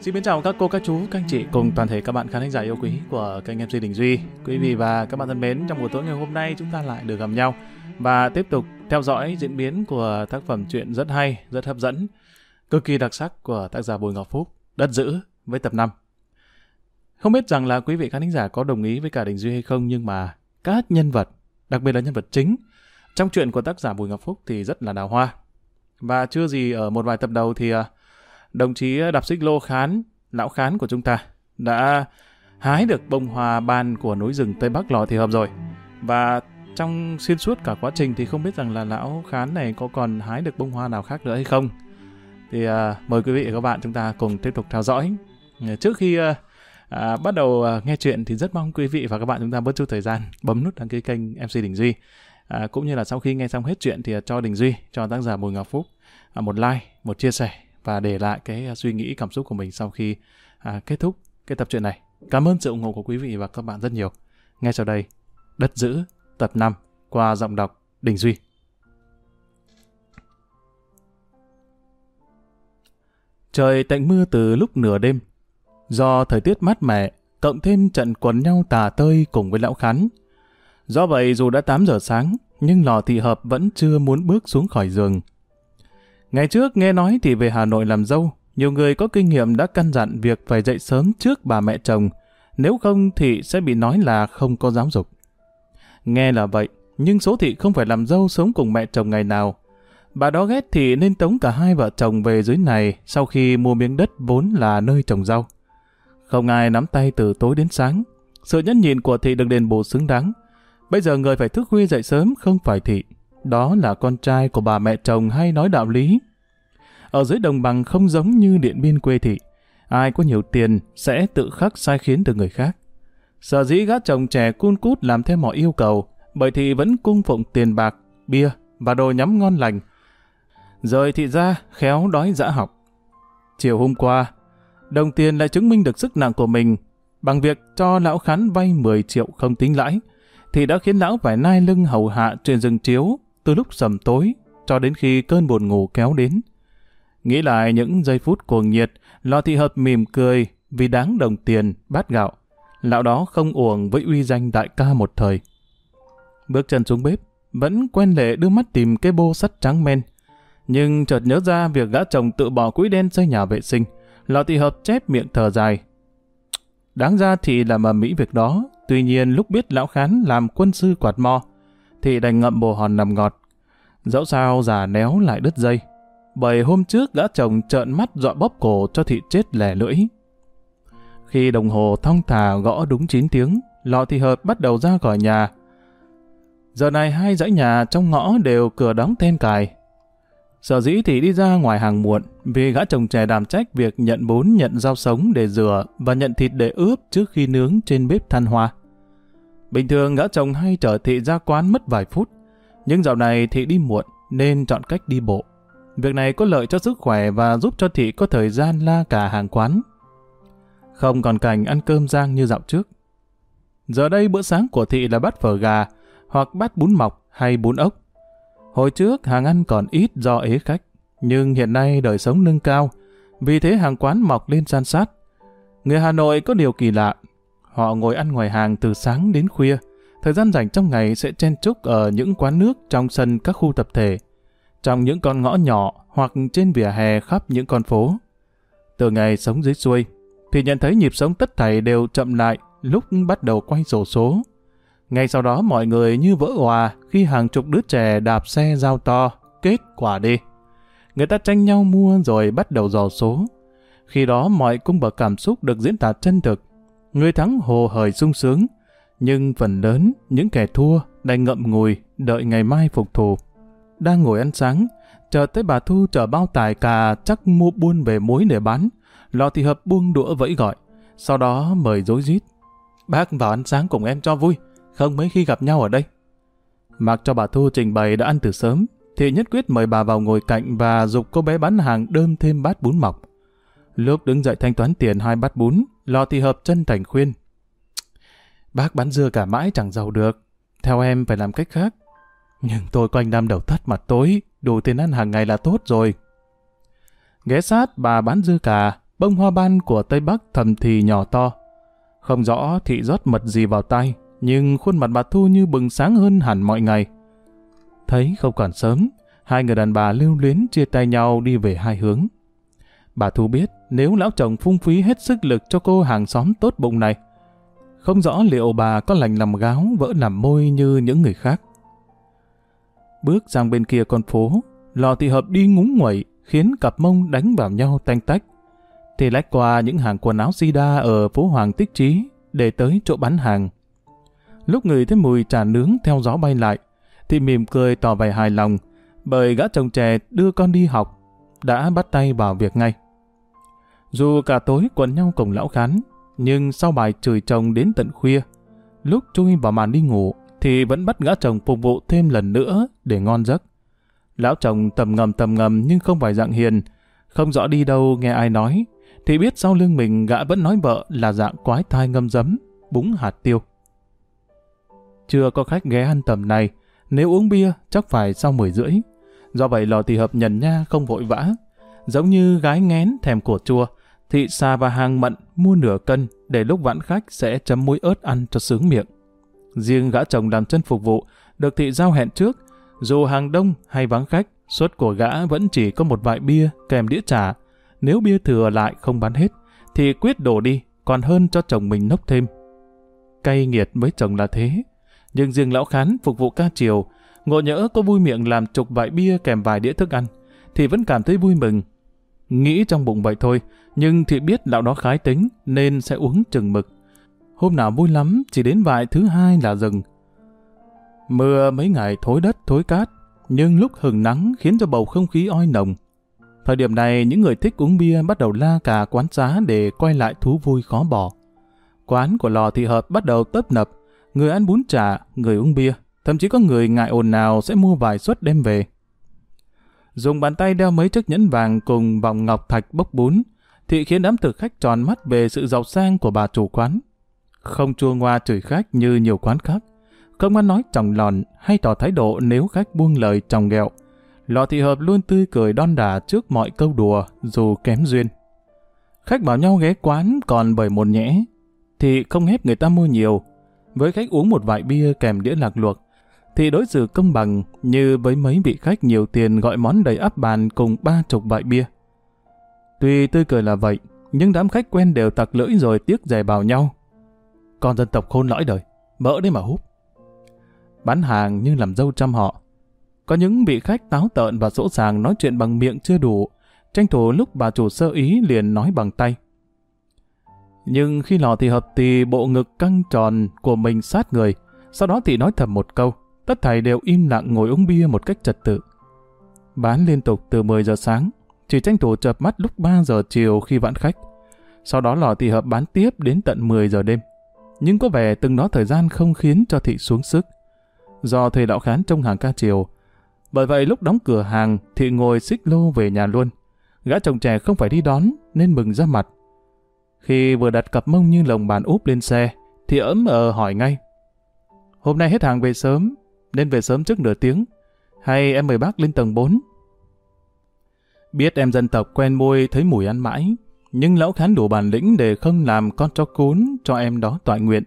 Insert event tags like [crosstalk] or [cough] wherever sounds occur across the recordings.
Xin biến chào các cô, các chú, các anh chị cùng toàn thể các bạn khán giả yêu quý của kênh MC Đình Duy. Quý vị và các bạn thân mến, trong buổi tối ngày hôm nay chúng ta lại được gặp nhau và tiếp tục theo dõi diễn biến của tác phẩm truyện rất hay, rất hấp dẫn, cực kỳ đặc sắc của tác giả Bùi Ngọc Phúc, Đất Giữ với tập 5. Không biết rằng là quý vị khán giả có đồng ý với cả Đình Duy hay không nhưng mà các nhân vật, đặc biệt là nhân vật chính trong truyện của tác giả Bùi Ngọc Phúc thì rất là đào hoa. Và chưa gì ở một vài tập đầu thì uh, đồng chí đạp xích lô khán, lão khán của chúng ta đã hái được bông hoa ban của núi rừng Tây Bắc Lò Thị Hợp rồi. Và trong xuyên suốt cả quá trình thì không biết rằng là lão khán này có còn hái được bông hoa nào khác nữa hay không. Thì à, mời quý vị và các bạn chúng ta cùng tiếp tục theo dõi. Trước khi à, à, bắt đầu à, nghe chuyện thì rất mong quý vị và các bạn chúng ta bớt chút thời gian bấm nút đăng ký kênh MC Đình Duy. À, cũng như là sau khi nghe xong hết chuyện thì cho Đình Duy, cho tác giả Bùi Ngọc Phúc à, một like, một chia sẻ và để lại cái à, suy nghĩ cảm xúc của mình sau khi à, kết thúc cái tập truyện này. Cảm ơn sự ủng hộ của quý vị và các bạn rất nhiều. Ngay sau đây, Đất Giữ tập 5 qua giọng đọc Đình Duy. Trời tạnh mưa từ lúc nửa đêm. Do thời tiết mát mẻ, cộng thêm trận quần nhau tà tơi cùng với lão khán. Do vậy dù đã 8 giờ sáng, nhưng lò thị hợp vẫn chưa muốn bước xuống khỏi giường. Ngày trước nghe nói thì về Hà Nội làm dâu, nhiều người có kinh nghiệm đã căn dặn việc phải dậy sớm trước bà mẹ chồng, nếu không thì sẽ bị nói là không có giáo dục. Nghe là vậy, nhưng số thị không phải làm dâu sống cùng mẹ chồng ngày nào. Bà đó ghét thì nên tống cả hai vợ chồng về dưới này sau khi mua miếng đất vốn là nơi trồng rau. Không ai nắm tay từ tối đến sáng. Sự nhẫn nhịn của thị được đền bù xứng đáng. Bây giờ người phải thức khuya dậy sớm không phải thị. Đó là con trai của bà mẹ chồng hay nói đạo lý. Ở dưới đồng bằng không giống như điện biên quê thị. Ai có nhiều tiền sẽ tự khắc sai khiến được người khác. Sở dĩ gã chồng trẻ cun cút làm theo mọi yêu cầu, bởi thì vẫn cung phụng tiền bạc, bia và đồ nhắm ngon lành. Rồi thị ra khéo đói dã học. Chiều hôm qua, đồng tiền lại chứng minh được sức nặng của mình bằng việc cho lão khán vay 10 triệu không tính lãi, thì đã khiến lão phải nai lưng hầu hạ trên rừng chiếu từ lúc sầm tối cho đến khi cơn buồn ngủ kéo đến. Nghĩ lại những giây phút cuồng nhiệt, Lò Thị Hợp mỉm cười vì đáng đồng tiền, bát gạo. Lão đó không uổng với uy danh đại ca một thời. Bước chân xuống bếp, vẫn quen lệ đưa mắt tìm cái bô sắt trắng men. Nhưng chợt nhớ ra việc gã chồng tự bỏ quỹ đen xây nhà vệ sinh. Lò Thị Hợp chép miệng thở dài. Đáng ra thì làm mà mỹ việc đó, tuy nhiên lúc biết lão khán làm quân sư quạt mo, thì đành ngậm bồ hòn nằm ngọt. Dẫu sao già néo lại đứt dây, bởi hôm trước gã chồng trợn mắt dọa bóp cổ cho thị chết lẻ lưỡi. Khi đồng hồ thong thả gõ đúng 9 tiếng, lọ thị hợp bắt đầu ra khỏi nhà. Giờ này hai dãy nhà trong ngõ đều cửa đóng then cài. Sở dĩ thì đi ra ngoài hàng muộn vì gã chồng trẻ đảm trách việc nhận bún nhận rau sống để rửa và nhận thịt để ướp trước khi nướng trên bếp than hoa. Bình thường gã chồng hay chở thị ra quán mất vài phút, nhưng dạo này thị đi muộn nên chọn cách đi bộ. Việc này có lợi cho sức khỏe và giúp cho thị có thời gian la cả hàng quán. Không còn cảnh ăn cơm rang như dạo trước. Giờ đây bữa sáng của thị là bát phở gà, hoặc bát bún mọc hay bún ốc. Hồi trước hàng ăn còn ít do ế khách, nhưng hiện nay đời sống nâng cao, vì thế hàng quán mọc lên san sát. Người Hà Nội có điều kỳ lạ, họ ngồi ăn ngoài hàng từ sáng đến khuya, thời gian rảnh trong ngày sẽ chen chúc ở những quán nước trong sân các khu tập thể, trong những con ngõ nhỏ hoặc trên vỉa hè khắp những con phố. Từ ngày sống dưới xuôi, thì nhận thấy nhịp sống tất thảy đều chậm lại lúc bắt đầu quay sổ số. Ngay sau đó mọi người như vỡ hòa khi hàng chục đứa trẻ đạp xe giao to, kết quả đi. Người ta tranh nhau mua rồi bắt đầu dò số. Khi đó mọi cung bậc cảm xúc được diễn tả chân thực. Người thắng hồ hởi sung sướng, nhưng phần lớn những kẻ thua đành ngậm ngùi đợi ngày mai phục thù. Đang ngồi ăn sáng, chờ tới bà Thu chở bao tải cà chắc mua buôn về muối để bán. Lò thì hợp buông đũa vẫy gọi, sau đó mời dối rít Bác vào ăn sáng cùng em cho vui, không mấy khi gặp nhau ở đây. Mặc cho bà Thu trình bày đã ăn từ sớm, thì nhất quyết mời bà vào ngồi cạnh và dục cô bé bán hàng đơm thêm bát bún mọc. Lúc đứng dậy thanh toán tiền hai bát bún, lò thì hợp chân thành khuyên. Bác bán dưa cả mãi chẳng giàu được, theo em phải làm cách khác. Nhưng tôi quanh năm đầu thất mặt tối, đủ tiền ăn hàng ngày là tốt rồi. Ghé sát bà bán dưa cà, bông hoa ban của Tây Bắc thầm thì nhỏ to. Không rõ thị rót mật gì vào tay, nhưng khuôn mặt bà Thu như bừng sáng hơn hẳn mọi ngày. Thấy không còn sớm, hai người đàn bà lưu luyến chia tay nhau đi về hai hướng. Bà Thu biết nếu lão chồng phung phí hết sức lực cho cô hàng xóm tốt bụng này, không rõ liệu bà có lành làm gáo vỡ làm môi như những người khác. Bước sang bên kia con phố, lò thị hợp đi ngúng nguẩy khiến cặp mông đánh vào nhau tanh tách. Thì lách qua những hàng quần áo sida ở phố Hoàng Tích Trí để tới chỗ bán hàng. Lúc người thấy mùi trà nướng theo gió bay lại, thì mỉm cười tỏ vẻ hài lòng, bởi gã chồng trẻ đưa con đi học, đã bắt tay vào việc ngay. Dù cả tối quần nhau cùng lão khán, nhưng sau bài chửi chồng đến tận khuya, lúc chui vào màn đi ngủ, thì vẫn bắt gã chồng phục vụ thêm lần nữa để ngon giấc. Lão chồng tầm ngầm tầm ngầm nhưng không phải dạng hiền, không rõ đi đâu nghe ai nói, thì biết sau lưng mình gã vẫn nói vợ là dạng quái thai ngâm dấm búng hạt tiêu. Chưa có khách ghé ăn tầm này, nếu uống bia chắc phải sau 10 rưỡi. Do vậy lò tỳ hợp nhận nha không vội vã. Giống như gái ngén thèm của chua, thị xà và hàng mận mua nửa cân để lúc vãn khách sẽ chấm muối ớt ăn cho sướng miệng. Riêng gã chồng làm chân phục vụ, được thị giao hẹn trước, dù hàng đông hay vắng khách, suất của gã vẫn chỉ có một vài bia kèm đĩa trà. Nếu bia thừa lại không bán hết, thì quyết đổ đi, còn hơn cho chồng mình nốc thêm. Cay nghiệt với chồng là thế, nhưng riêng lão khán phục vụ ca chiều, ngộ nhỡ có vui miệng làm chục vài bia kèm vài đĩa thức ăn, thì vẫn cảm thấy vui mừng. Nghĩ trong bụng vậy thôi, nhưng thì biết lão đó khái tính nên sẽ uống chừng mực. Hôm nào vui lắm, chỉ đến vài thứ hai là dừng. Mưa mấy ngày thối đất thối cát, nhưng lúc hừng nắng khiến cho bầu không khí oi nồng. Thời điểm này, những người thích uống bia bắt đầu la cả quán xá để quay lại thú vui khó bỏ. Quán của lò thị hợp bắt đầu tấp nập, người ăn bún chả, người uống bia, thậm chí có người ngại ồn nào sẽ mua vài suất đem về. Dùng bàn tay đeo mấy chiếc nhẫn vàng cùng vòng ngọc thạch bốc bún, thị khiến đám thực khách tròn mắt về sự giàu sang của bà chủ quán. Không chua ngoa chửi khách như nhiều quán khác, không ăn nói chồng lòn hay tỏ thái độ nếu khách buông lời chồng ghẹo. Lọ thị hợp luôn tươi cười đon đả trước mọi câu đùa dù kém duyên. Khách bảo nhau ghé quán còn bởi một nhẽ, thì không ép người ta mua nhiều, với khách uống một vài bia kèm đĩa lạc luộc, thì đối xử công bằng như với mấy vị khách nhiều tiền gọi món đầy ắp bàn cùng ba chục vại bia. Tuy tươi cười là vậy, nhưng đám khách quen đều tặc lưỡi rồi tiếc rè vào nhau. Con dân tộc khôn lõi đời, mỡ đấy mà hút. Bán hàng như làm dâu trăm họ. Có những vị khách táo tợn và sỗ sàng nói chuyện bằng miệng chưa đủ, tranh thủ lúc bà chủ sơ ý liền nói bằng tay. Nhưng khi lò thì hợp thì bộ ngực căng tròn của mình sát người, sau đó thì nói thầm một câu, tất thảy đều im lặng ngồi uống bia một cách trật tự. Bán liên tục từ 10 giờ sáng, chỉ tranh thủ chợp mắt lúc 3 giờ chiều khi vãn khách. Sau đó lò thị hợp bán tiếp đến tận 10 giờ đêm. Nhưng có vẻ từng đó thời gian không khiến cho thị xuống sức. Do thầy đạo khán trong hàng ca chiều. Bởi vậy lúc đóng cửa hàng, thị ngồi xích lô về nhà luôn. Gã chồng trẻ không phải đi đón, nên mừng ra mặt. Khi vừa đặt cặp mông như lồng bàn úp lên xe, thì ấm ờ hỏi ngay. Hôm nay hết hàng về sớm, nên về sớm trước nửa tiếng. Hay em mời bác lên tầng 4? Biết em dân tộc quen môi thấy mùi ăn mãi, nhưng lão khán đủ bản lĩnh để không làm con cho cún cho em đó tọa nguyện.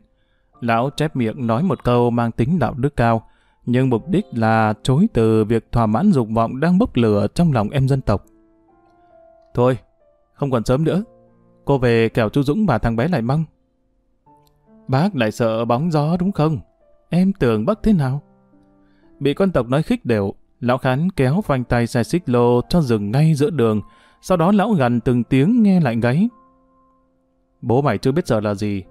Lão chép miệng nói một câu mang tính đạo đức cao, nhưng mục đích là chối từ việc thỏa mãn dục vọng đang bốc lửa trong lòng em dân tộc. Thôi, không còn sớm nữa, Cô về kẻo chú Dũng và thằng bé lại mong. Bác lại sợ bóng gió đúng không? Em tưởng bác thế nào? Bị con tộc nói khích đều, lão khán kéo phanh tay xe xích lô cho dừng ngay giữa đường, sau đó lão gần từng tiếng nghe lại gáy. Bố mày chưa biết giờ là gì,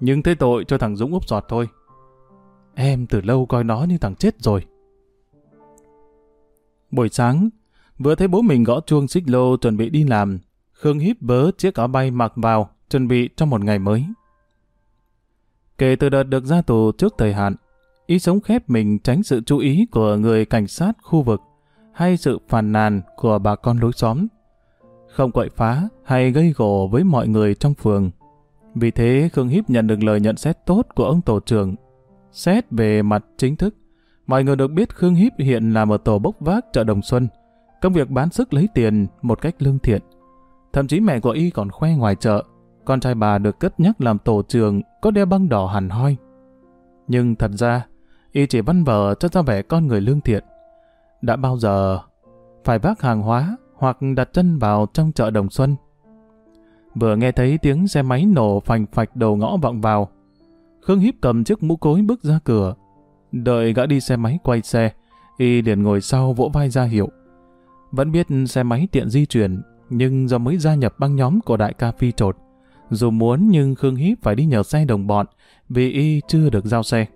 nhưng thế tội cho thằng Dũng úp giọt thôi. Em từ lâu coi nó như thằng chết rồi. Buổi sáng, vừa thấy bố mình gõ chuông xích lô chuẩn bị đi làm, Khương híp bớ chiếc áo bay mặc vào, chuẩn bị cho một ngày mới. Kể từ đợt được ra tù trước thời hạn, ý sống khép mình tránh sự chú ý của người cảnh sát khu vực hay sự phàn nàn của bà con lối xóm. Không quậy phá hay gây gổ với mọi người trong phường. Vì thế Khương Hiếp nhận được lời nhận xét tốt của ông tổ trưởng. Xét về mặt chính thức, mọi người được biết Khương Hiếp hiện làm ở tổ bốc vác chợ Đồng Xuân, công việc bán sức lấy tiền một cách lương thiện. Thậm chí mẹ của y còn khoe ngoài chợ, con trai bà được cất nhắc làm tổ trưởng có đeo băng đỏ hẳn hoi. Nhưng thật ra, y chỉ văn vờ cho ra vẻ con người lương thiện. Đã bao giờ phải vác hàng hóa hoặc đặt chân vào trong chợ Đồng Xuân. Vừa nghe thấy tiếng xe máy nổ phành phạch đầu ngõ vọng vào, Khương Hiếp cầm chiếc mũ cối bước ra cửa. Đợi gã đi xe máy quay xe, y liền ngồi sau vỗ vai ra hiệu. Vẫn biết xe máy tiện di chuyển, nhưng do mới gia nhập băng nhóm của đại ca phi trột. Dù muốn nhưng Khương Hiếp phải đi nhờ xe đồng bọn vì y chưa được giao xe.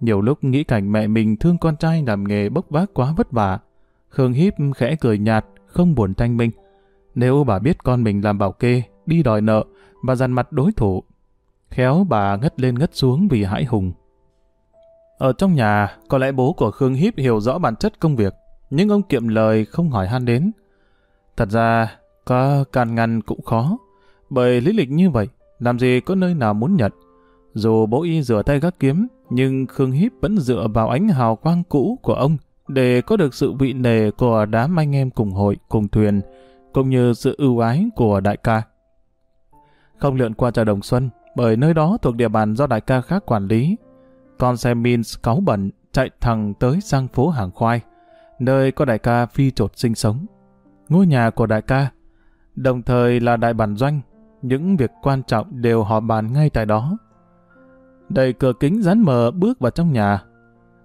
Nhiều lúc nghĩ cảnh mẹ mình thương con trai làm nghề bốc vác quá vất vả. Khương Hiếp khẽ cười nhạt, không buồn thanh minh. Nếu bà biết con mình làm bảo kê, đi đòi nợ và dằn mặt đối thủ, khéo bà ngất lên ngất xuống vì hãi hùng. Ở trong nhà, có lẽ bố của Khương Hiếp hiểu rõ bản chất công việc, nhưng ông kiệm lời không hỏi han đến. Thật ra, có can ngăn cũng khó, bởi lý lịch như vậy, làm gì có nơi nào muốn nhận. Dù bố y rửa tay gác kiếm, nhưng Khương Hiếp vẫn dựa vào ánh hào quang cũ của ông để có được sự vị nề của đám anh em cùng hội, cùng thuyền, cũng như sự ưu ái của đại ca. Không lượn qua chợ Đồng Xuân, bởi nơi đó thuộc địa bàn do đại ca khác quản lý. Con xe Mins cáu bẩn chạy thẳng tới sang phố Hàng Khoai, nơi có đại ca phi trột sinh sống. Ngôi nhà của đại ca, đồng thời là đại bản doanh, những việc quan trọng đều họp bàn ngay tại đó. Đẩy cửa kính rán mờ bước vào trong nhà.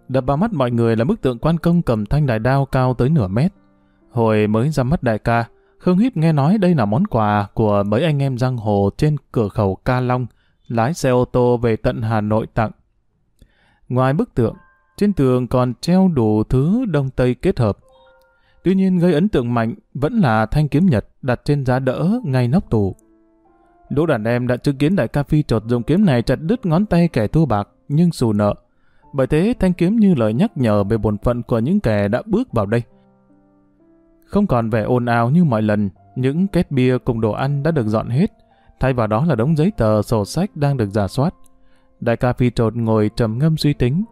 Đập vào mắt mọi người là bức tượng quan công cầm thanh đại đao cao tới nửa mét. Hồi mới ra mắt đại ca, Khương Hiếp nghe nói đây là món quà của mấy anh em giang hồ trên cửa khẩu Ca Long, lái xe ô tô về tận Hà Nội tặng. Ngoài bức tượng, trên tường còn treo đủ thứ đông tây kết hợp. Tuy nhiên gây ấn tượng mạnh vẫn là thanh kiếm nhật đặt trên giá đỡ ngay nóc tủ lũ đàn em đã chứng kiến đại ca phi trột dùng kiếm này chặt đứt ngón tay kẻ thua bạc nhưng xù nợ. Bởi thế thanh kiếm như lời nhắc nhở về bổn phận của những kẻ đã bước vào đây. Không còn vẻ ồn ào như mọi lần, những két bia cùng đồ ăn đã được dọn hết, thay vào đó là đống giấy tờ sổ sách đang được giả soát. Đại ca phi trột ngồi trầm ngâm suy tính.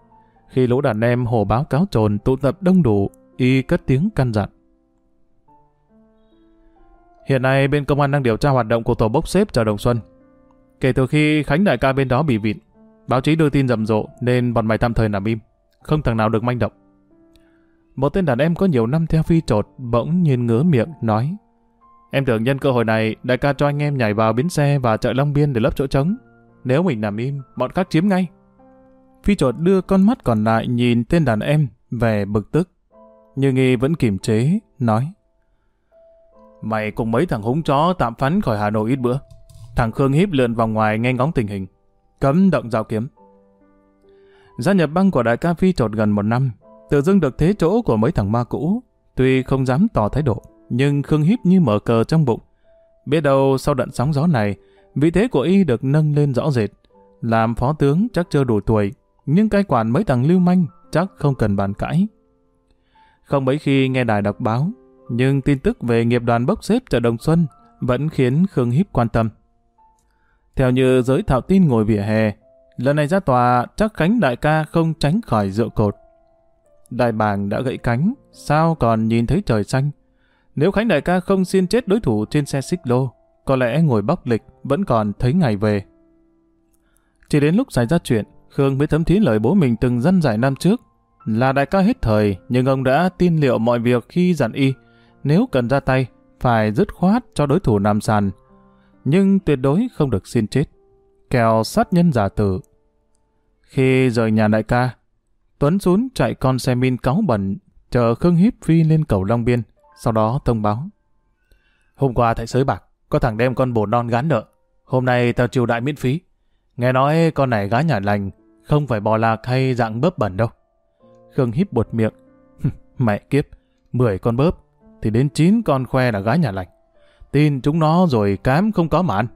Khi lũ đàn em hồ báo cáo trồn tụ tập đông đủ, y cất tiếng căn dặn. Hiện nay bên công an đang điều tra hoạt động của tổ bốc xếp chợ Đồng Xuân. Kể từ khi Khánh đại ca bên đó bị vịn, báo chí đưa tin rầm rộ nên bọn mày tạm thời nằm im, không thằng nào được manh động. Một tên đàn em có nhiều năm theo phi trột bỗng nhìn ngứa miệng nói Em tưởng nhân cơ hội này đại ca cho anh em nhảy vào bến xe và chợ Long Biên để lấp chỗ trống. Nếu mình nằm im, bọn khác chiếm ngay. Phi trột đưa con mắt còn lại nhìn tên đàn em về bực tức. Nhưng y vẫn kiềm chế, nói Mày cùng mấy thằng húng chó tạm phán khỏi Hà Nội ít bữa. Thằng Khương híp lượn vòng ngoài nghe ngóng tình hình. Cấm động dao kiếm. Gia nhập băng của đại ca Phi trột gần một năm, tự dưng được thế chỗ của mấy thằng ma cũ. Tuy không dám tỏ thái độ, nhưng Khương híp như mở cờ trong bụng. Biết đâu sau đợt sóng gió này, vị thế của y được nâng lên rõ rệt. Làm phó tướng chắc chưa đủ tuổi, nhưng cai quản mấy thằng lưu manh chắc không cần bàn cãi. Không mấy khi nghe đài đọc báo, nhưng tin tức về nghiệp đoàn bốc xếp chợ Đồng Xuân vẫn khiến Khương Hiếp quan tâm. Theo như giới thạo tin ngồi vỉa hè, lần này ra tòa chắc Khánh đại ca không tránh khỏi rượu cột. Đại bàng đã gãy cánh, sao còn nhìn thấy trời xanh? Nếu Khánh đại ca không xin chết đối thủ trên xe xích lô, có lẽ ngồi bóc lịch vẫn còn thấy ngày về. Chỉ đến lúc xảy ra chuyện, Khương mới thấm thí lời bố mình từng dân giải năm trước. Là đại ca hết thời, nhưng ông đã tin liệu mọi việc khi dặn y, nếu cần ra tay, phải dứt khoát cho đối thủ nằm sàn. Nhưng tuyệt đối không được xin chết. Kèo sát nhân giả tử. Khi rời nhà đại ca, Tuấn xuống chạy con xe min cáu bẩn, chờ Khương Hiếp phi lên cầu Long Biên, sau đó thông báo. Hôm qua tại sới bạc, có thằng đem con bồ non gán nợ. Hôm nay tao chiều đại miễn phí. Nghe nói con này gái nhà lành, không phải bò lạc hay dạng bớp bẩn đâu. Khương Hiếp buột miệng. [laughs] Mẹ kiếp, 10 con bớp, thì đến 9 con khoe là gái nhà lành. Tin chúng nó rồi cám không có mà ăn.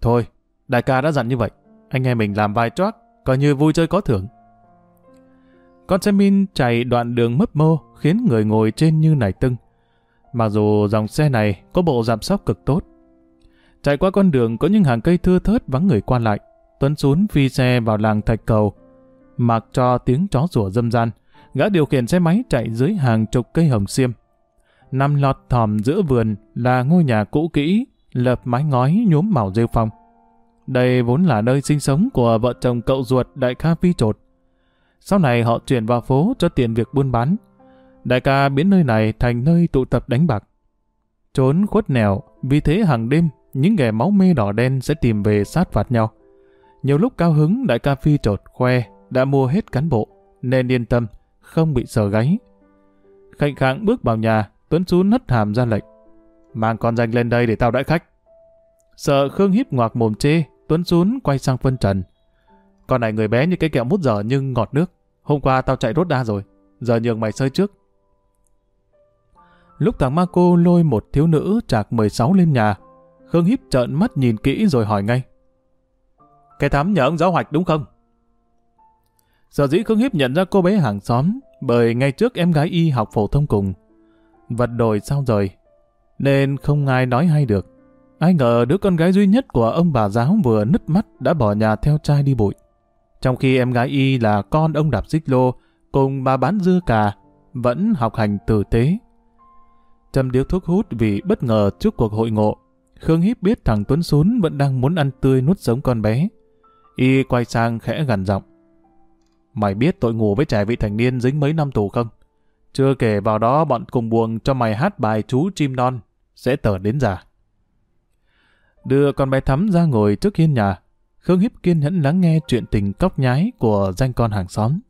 Thôi, đại ca đã dặn như vậy. Anh em mình làm vai trót, coi như vui chơi có thưởng. Con xe min chạy đoạn đường mấp mô khiến người ngồi trên như nảy tưng. Mặc dù dòng xe này có bộ giảm sóc cực tốt. Chạy qua con đường có những hàng cây thưa thớt vắng người qua lại. Tuấn xuống phi xe vào làng Thạch Cầu. Mặc cho tiếng chó rủa dâm gian. Gã điều khiển xe máy chạy dưới hàng chục cây hồng xiêm nằm lọt thòm giữa vườn là ngôi nhà cũ kỹ, lợp mái ngói nhuốm màu rêu phong. Đây vốn là nơi sinh sống của vợ chồng cậu ruột đại ca Phi Trột. Sau này họ chuyển vào phố cho tiền việc buôn bán. Đại ca biến nơi này thành nơi tụ tập đánh bạc. Trốn khuất nẻo, vì thế hàng đêm, những kẻ máu mê đỏ đen sẽ tìm về sát phạt nhau. Nhiều lúc cao hứng, đại ca Phi Trột khoe đã mua hết cán bộ, nên yên tâm, không bị sờ gáy. Khạnh khạng bước vào nhà, Tuấn Sú nất hàm ra lệnh. Mang con danh lên đây để tao đãi khách. Sợ Khương híp ngoạc mồm chê, Tuấn Sún quay sang phân trần. Con này người bé như cái kẹo mút giờ nhưng ngọt nước. Hôm qua tao chạy rốt đa rồi, giờ nhường mày sơi trước. Lúc thằng Marco lôi một thiếu nữ trạc 16 lên nhà, Khương híp trợn mắt nhìn kỹ rồi hỏi ngay. Cái thám nhờ ông giáo hoạch đúng không? Sở dĩ Khương Hiếp nhận ra cô bé hàng xóm bởi ngay trước em gái y học phổ thông cùng. Vật đổi sao rời, nên không ai nói hay được. Ai ngờ đứa con gái duy nhất của ông bà giáo vừa nứt mắt đã bỏ nhà theo trai đi bụi. Trong khi em gái y là con ông đạp xích lô, cùng bà bán dưa cà, vẫn học hành tử tế. Trầm điếu thuốc hút vì bất ngờ trước cuộc hội ngộ. Khương Hiếp biết thằng Tuấn Sún vẫn đang muốn ăn tươi nuốt sống con bé. Y quay sang khẽ gằn giọng. Mày biết tội ngủ với trẻ vị thành niên dính mấy năm tù không? Chưa kể vào đó bọn cùng buồn cho mày hát bài chú chim non, sẽ tở đến già. Đưa con bé Thắm ra ngồi trước hiên nhà, Khương Hiếp kiên nhẫn lắng nghe chuyện tình cóc nhái của danh con hàng xóm.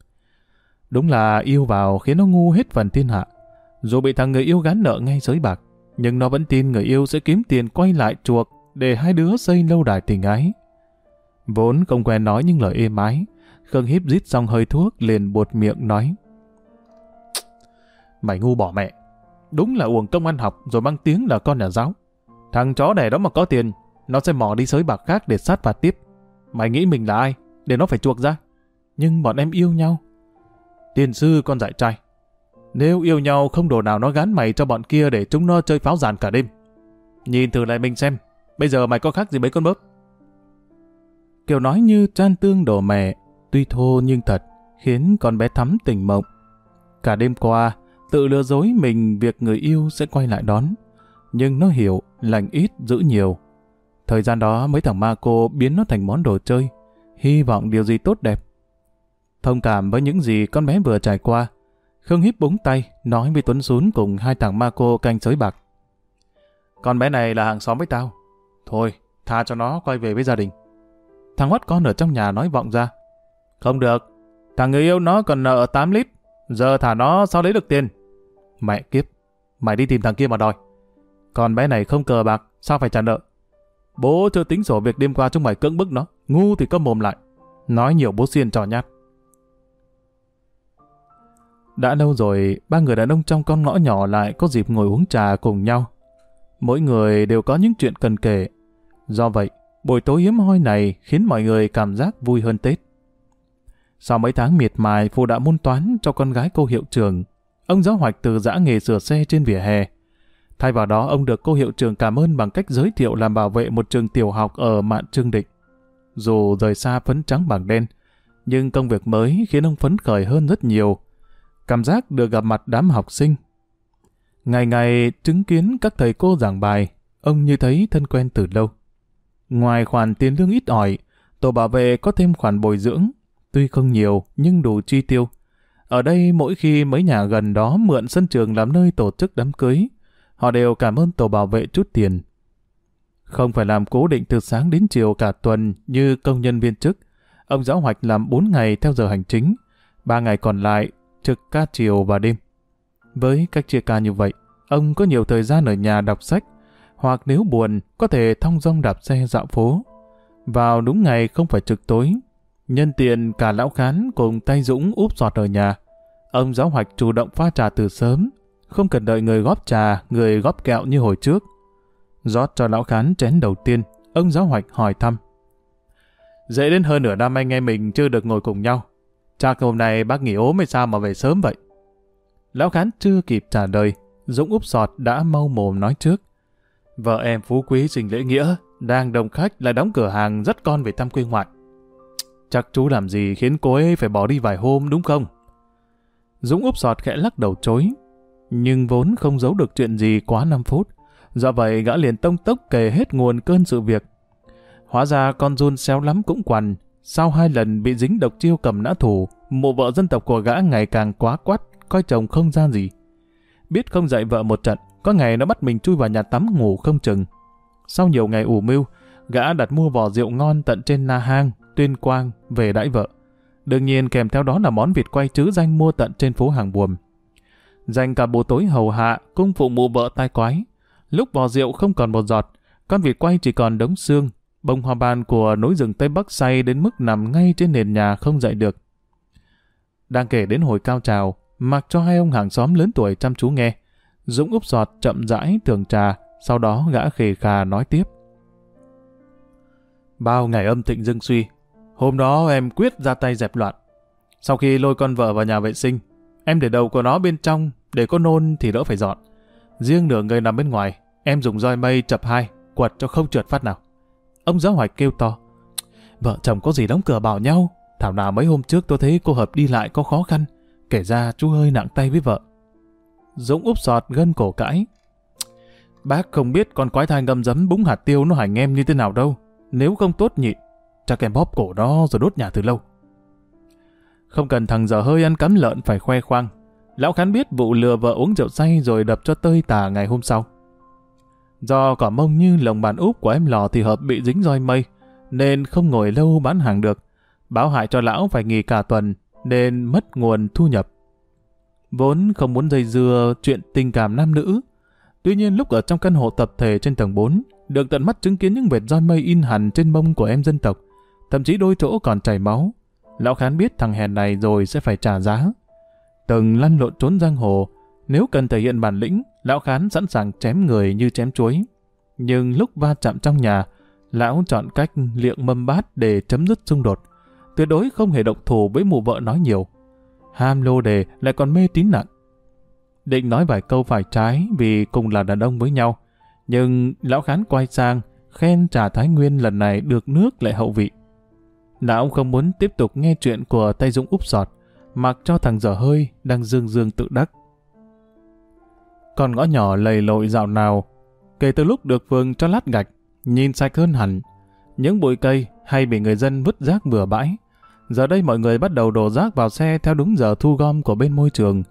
Đúng là yêu vào khiến nó ngu hết phần thiên hạ. Dù bị thằng người yêu gán nợ ngay giới bạc, nhưng nó vẫn tin người yêu sẽ kiếm tiền quay lại chuộc để hai đứa xây lâu đài tình ái. Vốn không quen nói những lời êm ái, Khương Hiếp rít xong hơi thuốc liền buột miệng nói. Mày ngu bỏ mẹ. Đúng là uổng công ăn học rồi mang tiếng là con nhà giáo. Thằng chó đẻ đó mà có tiền, nó sẽ mò đi sới bạc khác để sát phạt tiếp. Mày nghĩ mình là ai, để nó phải chuộc ra. Nhưng bọn em yêu nhau. Tiền sư con dạy trai. Nếu yêu nhau không đồ nào nó gán mày cho bọn kia để chúng nó chơi pháo giàn cả đêm. Nhìn thử lại mình xem, bây giờ mày có khác gì mấy con bớp. Kiểu nói như chan tương đổ mẹ, tuy thô nhưng thật, khiến con bé thắm tỉnh mộng. Cả đêm qua, tự lừa dối mình việc người yêu sẽ quay lại đón. Nhưng nó hiểu, lành ít giữ nhiều. Thời gian đó mấy thằng ma cô biến nó thành món đồ chơi, hy vọng điều gì tốt đẹp. Thông cảm với những gì con bé vừa trải qua, Khương híp búng tay, nói với Tuấn Sún cùng hai thằng ma cô canh sới bạc. Con bé này là hàng xóm với tao. Thôi, tha cho nó quay về với gia đình. Thằng hoắt con ở trong nhà nói vọng ra. Không được, thằng người yêu nó còn nợ 8 lít, giờ thả nó sao lấy được tiền. Mẹ kiếp, mày đi tìm thằng kia mà đòi. Còn bé này không cờ bạc, sao phải trả nợ? Bố chưa tính sổ việc đêm qua chúng mày cưỡng bức nó, ngu thì câm mồm lại. Nói nhiều bố xiên trò nhát. Đã lâu rồi, ba người đàn ông trong con ngõ nhỏ lại có dịp ngồi uống trà cùng nhau. Mỗi người đều có những chuyện cần kể. Do vậy, buổi tối hiếm hoi này khiến mọi người cảm giác vui hơn Tết. Sau mấy tháng miệt mài phụ đã môn toán cho con gái cô hiệu trường, ông giáo hoạch từ giã nghề sửa xe trên vỉa hè. Thay vào đó, ông được cô hiệu trường cảm ơn bằng cách giới thiệu làm bảo vệ một trường tiểu học ở Mạn Trương Định. Dù rời xa phấn trắng bảng đen, nhưng công việc mới khiến ông phấn khởi hơn rất nhiều. Cảm giác được gặp mặt đám học sinh. Ngày ngày chứng kiến các thầy cô giảng bài, ông như thấy thân quen từ lâu. Ngoài khoản tiền lương ít ỏi, tổ bảo vệ có thêm khoản bồi dưỡng, tuy không nhiều nhưng đủ chi tiêu. Ở đây mỗi khi mấy nhà gần đó mượn sân trường làm nơi tổ chức đám cưới, họ đều cảm ơn tổ bảo vệ chút tiền. Không phải làm cố định từ sáng đến chiều cả tuần như công nhân viên chức, ông giáo hoạch làm 4 ngày theo giờ hành chính, 3 ngày còn lại trực ca chiều và đêm. Với cách chia ca như vậy, ông có nhiều thời gian ở nhà đọc sách, hoặc nếu buồn, có thể thong dong đạp xe dạo phố. Vào đúng ngày không phải trực tối, nhân tiện cả lão khán cùng tay Dũng úp sọt ở nhà. Ông giáo hoạch chủ động pha trà từ sớm, không cần đợi người góp trà, người góp kẹo như hồi trước. rót cho lão khán chén đầu tiên, ông giáo hoạch hỏi thăm. Dễ đến hơn nửa năm anh em mình chưa được ngồi cùng nhau. Chắc hôm nay bác nghỉ ốm hay sao mà về sớm vậy? Lão khán chưa kịp trả lời, Dũng úp sọt đã mau mồm nói trước. Vợ em phú quý trình lễ nghĩa, đang đồng khách lại đóng cửa hàng rất con về thăm quê ngoại. Chắc chú làm gì khiến cô ấy phải bỏ đi vài hôm đúng không? Dũng úp sọt khẽ lắc đầu chối. nhưng vốn không giấu được chuyện gì quá 5 phút. Do vậy gã liền tông tốc kể hết nguồn cơn sự việc. Hóa ra con run xéo lắm cũng quằn, sau hai lần bị dính độc chiêu cầm nã thủ, mụ vợ dân tộc của gã ngày càng quá quắt, coi chồng không ra gì. Biết không dạy vợ một trận, có ngày nó bắt mình chui vào nhà tắm ngủ không chừng. Sau nhiều ngày ủ mưu, gã đặt mua vò rượu ngon tận trên Na Hang, Tuyên Quang về đãi vợ. Đương nhiên kèm theo đó là món vịt quay chứ danh mua tận trên phố hàng buồm. Dành cả buổi tối hầu hạ, cung phụ mụ vợ tai quái. Lúc vò rượu không còn một giọt, con vịt quay chỉ còn đống xương, bông hoa ban của núi rừng Tây Bắc say đến mức nằm ngay trên nền nhà không dậy được. Đang kể đến hồi cao trào, mặc cho hai ông hàng xóm lớn tuổi chăm chú nghe. Dũng úp giọt chậm rãi thường trà, sau đó gã khề khà nói tiếp. Bao ngày âm thịnh dưng suy, hôm đó em quyết ra tay dẹp loạn. Sau khi lôi con vợ vào nhà vệ sinh, em để đầu của nó bên trong, để có nôn thì đỡ phải dọn. Riêng nửa người nằm bên ngoài, em dùng roi mây chập hai, quật cho không trượt phát nào. Ông giáo hoạch kêu to. Vợ chồng có gì đóng cửa bảo nhau, thảo nào mấy hôm trước tôi thấy cô Hợp đi lại có khó khăn, kể ra chú hơi nặng tay với vợ. Dũng úp sọt gân cổ cãi. Bác không biết con quái thai ngâm dấm búng hạt tiêu nó hành em như thế nào đâu. Nếu không tốt nhịn, chắc em bóp cổ đó rồi đốt nhà từ lâu. Không cần thằng giờ hơi ăn cắm lợn phải khoe khoang. Lão Khán biết vụ lừa vợ uống rượu say rồi đập cho tơi tả ngày hôm sau. Do cỏ mông như lồng bàn úp của em lò thì hợp bị dính roi mây, nên không ngồi lâu bán hàng được. Báo hại cho lão phải nghỉ cả tuần, nên mất nguồn thu nhập. Vốn không muốn dây dưa chuyện tình cảm nam nữ. Tuy nhiên lúc ở trong căn hộ tập thể trên tầng 4, được tận mắt chứng kiến những vệt roi mây in hẳn trên mông của em dân tộc, thậm chí đôi chỗ còn chảy máu. Lão Khán biết thằng hèn này rồi sẽ phải trả giá. Từng lăn lộn trốn giang hồ, nếu cần thể hiện bản lĩnh, lão Khán sẵn sàng chém người như chém chuối. Nhưng lúc va chạm trong nhà, lão chọn cách liệng mâm bát để chấm dứt xung đột. Tuyệt đối không hề động thủ với mụ vợ nói nhiều. Ham lô đề lại còn mê tín nặng. Định nói vài câu phải trái vì cùng là đàn ông với nhau. Nhưng lão khán quay sang, khen trà Thái Nguyên lần này được nước lại hậu vị. Lão không muốn tiếp tục nghe chuyện của tay Dũng úp sọt, mặc cho thằng dở hơi đang dương dương tự đắc. Còn ngõ nhỏ lầy lội dạo nào, kể từ lúc được phường cho lát gạch, nhìn sạch hơn hẳn. Những bụi cây hay bị người dân vứt rác bừa bãi. Giờ đây mọi người bắt đầu đổ rác vào xe theo đúng giờ thu gom của bên môi trường.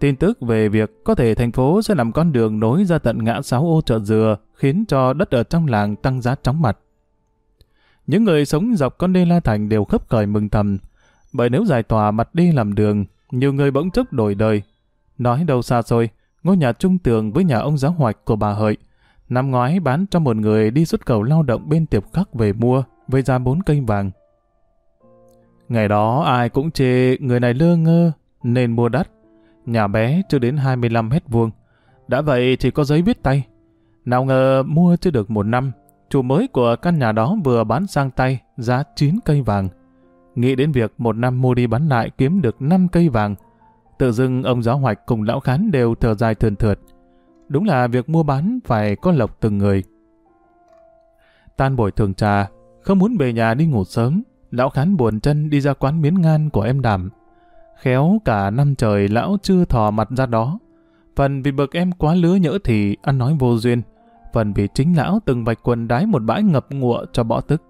Tin tức về việc có thể thành phố sẽ làm con đường nối ra tận ngã sáu ô chợ dừa khiến cho đất ở trong làng tăng giá chóng mặt. Những người sống dọc con đê La Thành đều khấp khởi mừng thầm, bởi nếu giải tỏa mặt đi làm đường, nhiều người bỗng chốc đổi đời. Nói đâu xa xôi, ngôi nhà trung tường với nhà ông giáo hoạch của bà Hợi, năm ngoái bán cho một người đi xuất khẩu lao động bên tiệp khắc về mua, với giá bốn cây vàng. Ngày đó ai cũng chê người này lơ ngơ, nên mua đắt. Nhà bé chưa đến 25 mét vuông. Đã vậy thì có giấy viết tay. Nào ngờ mua chưa được một năm, chủ mới của căn nhà đó vừa bán sang tay giá 9 cây vàng. Nghĩ đến việc một năm mua đi bán lại kiếm được 5 cây vàng. Tự dưng ông giáo hoạch cùng lão khán đều thở dài thườn thượt. Đúng là việc mua bán phải có lộc từng người. Tan buổi thường trà, không muốn về nhà đi ngủ sớm, lão khán buồn chân đi ra quán miến ngan của em đảm Khéo cả năm trời lão chưa thò mặt ra đó. Phần vì bực em quá lứa nhỡ thì ăn nói vô duyên. Phần vì chính lão từng bạch quần đái một bãi ngập ngụa cho bỏ tức.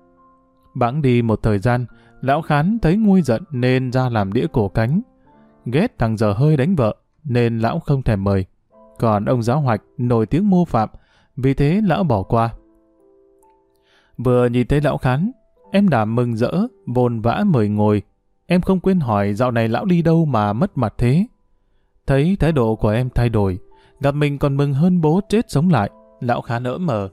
Bãng đi một thời gian, lão khán thấy nguôi giận nên ra làm đĩa cổ cánh. Ghét thằng giờ hơi đánh vợ, nên lão không thèm mời. Còn ông giáo hoạch nổi tiếng mô phạm, vì thế lão bỏ qua. Vừa nhìn thấy lão khán, em đảm mừng rỡ, bồn vã mời ngồi. Em không quên hỏi dạo này lão đi đâu mà mất mặt thế. Thấy thái độ của em thay đổi, gặp mình còn mừng hơn bố chết sống lại, lão khá nỡ mờ.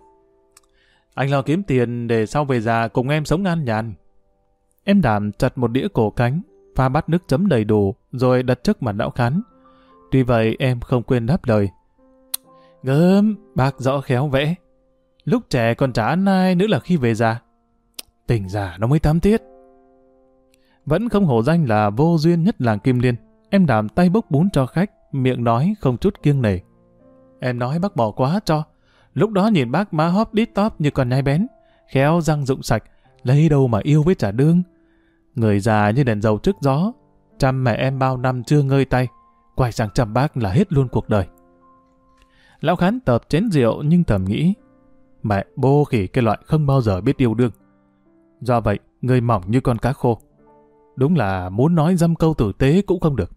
Anh lo kiếm tiền để sau về già cùng em sống an nhàn. Em đảm chặt một đĩa cổ cánh, pha bát nước chấm đầy đủ, rồi đặt trước mặt lão khán. Tuy vậy em không quên đáp lời. Gớm, bác rõ khéo vẽ. Lúc trẻ còn chả ăn ai nữa là khi về già. Tình già nó mới tám tiết. Vẫn không hổ danh là vô duyên nhất làng Kim Liên. Em đảm tay bốc bún cho khách, miệng nói không chút kiêng nể. Em nói bác bỏ quá cho. Lúc đó nhìn bác má hóp đít tóp như con nhai bén. Khéo răng rụng sạch, lấy đâu mà yêu với trả đương. Người già như đèn dầu trước gió. Chăm mẹ em bao năm chưa ngơi tay. quay sang chăm bác là hết luôn cuộc đời. Lão Khán tập chén rượu nhưng thầm nghĩ, mẹ bô khỉ cái loại không bao giờ biết yêu đương. Do vậy, người mỏng như con cá khô. Đúng là muốn nói dâm câu tử tế cũng không được.